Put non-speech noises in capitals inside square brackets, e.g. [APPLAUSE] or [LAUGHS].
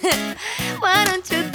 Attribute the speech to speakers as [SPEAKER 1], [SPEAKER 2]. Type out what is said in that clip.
[SPEAKER 1] [LAUGHS] Why don't you